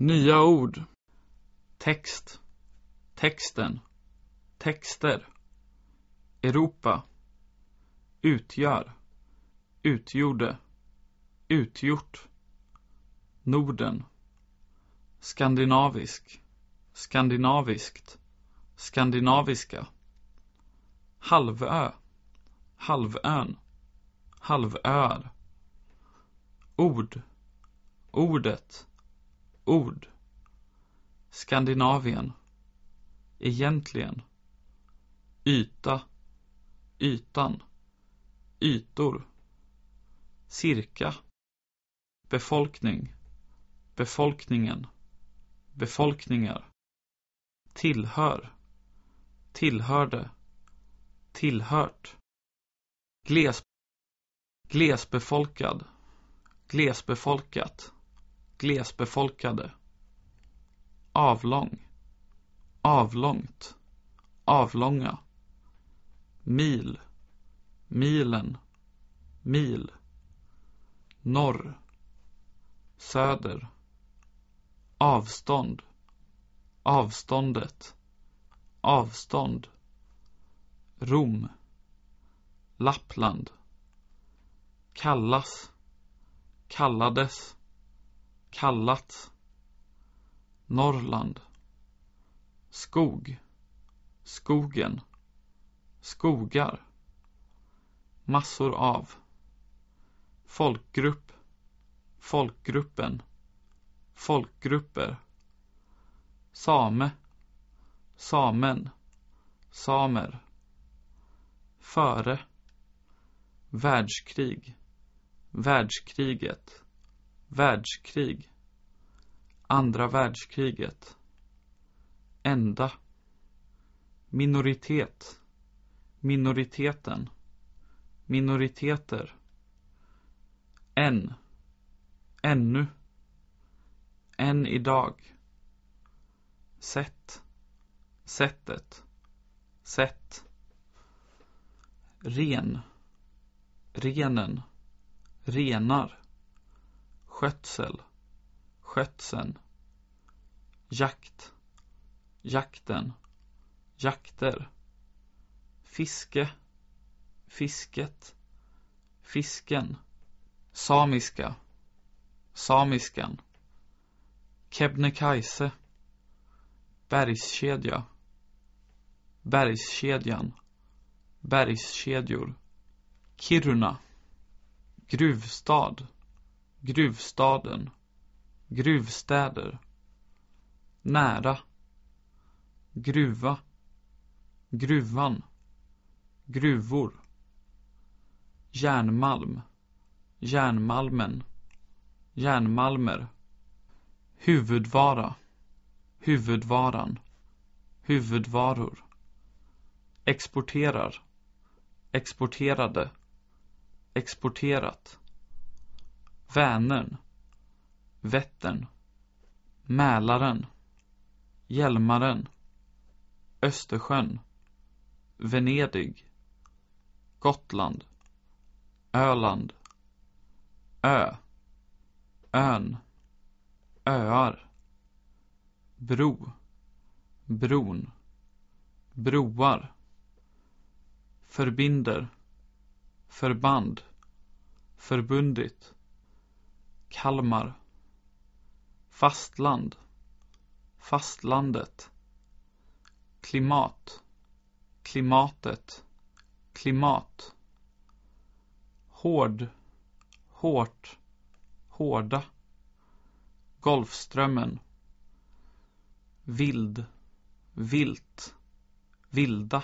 Nya ord. Text. Texten. Texter. Europa. Utgör. Utgjorde. Utgjort. Norden. Skandinavisk. Skandinaviskt. Skandinaviska. Halvö. Halvön. Halvöar. Ord. Ordet. Ord. Skandinavien. Egentligen. Yta. Ytan. Ytor. Cirka. Befolkning. Befolkningen. Befolkningar. Tillhör. Tillhörde. Tillhört. Gles. Glesbefolkad. Glesbefolkat. Glesbefolkade. Avlång. Avlångt. Avlånga. Mil. Milen. Mil. Norr. Söder. Avstånd. Avståndet. Avstånd. Rom. Lappland. Kallas. Kallades. Kallat Norrland. Skog. Skogen. Skogar. Massor av. Folkgrupp. Folkgruppen. Folkgrupper. Same. Samen. Samer. Före. Världskrig. Världskriget. Världskrig. Andra världskriget. Enda. Minoritet. Minoriteten. Minoriteter. Än. Ännu. Än idag. Sätt. Sättet. Sätt. Ren. Renen. Renar. Skötsel. Skötseln. Jakt. Jakten. Jakter. Fiske. Fisket. Fisken. Samiska. Samiskan. Kebnekaise. Bergskedja. Bergskedjan. Bergskedjor. Kiruna. Gruvstad. Gruvstaden. Gruvstäder. Nära. Gruva. Gruvan. Gruvor. Järnmalm. Järnmalmen. Järnmalmer. Huvudvara. Huvudvaran. Huvudvaror. Exporterar. Exporterade. Exporterat. Vänern. Vättern. Mälaren. Hjälmaren. Östersjön. Venedig. Gotland. Öland. Ö. Ön. Öar. Bro. Bron. Broar. Förbinder. Förband. Förbundit. Kalmar. Fastland. Fastlandet. Klimat. Klimatet. Klimat. Hård. Hårt. Hårda. Golfströmmen. Vild. Vilt. Vilda.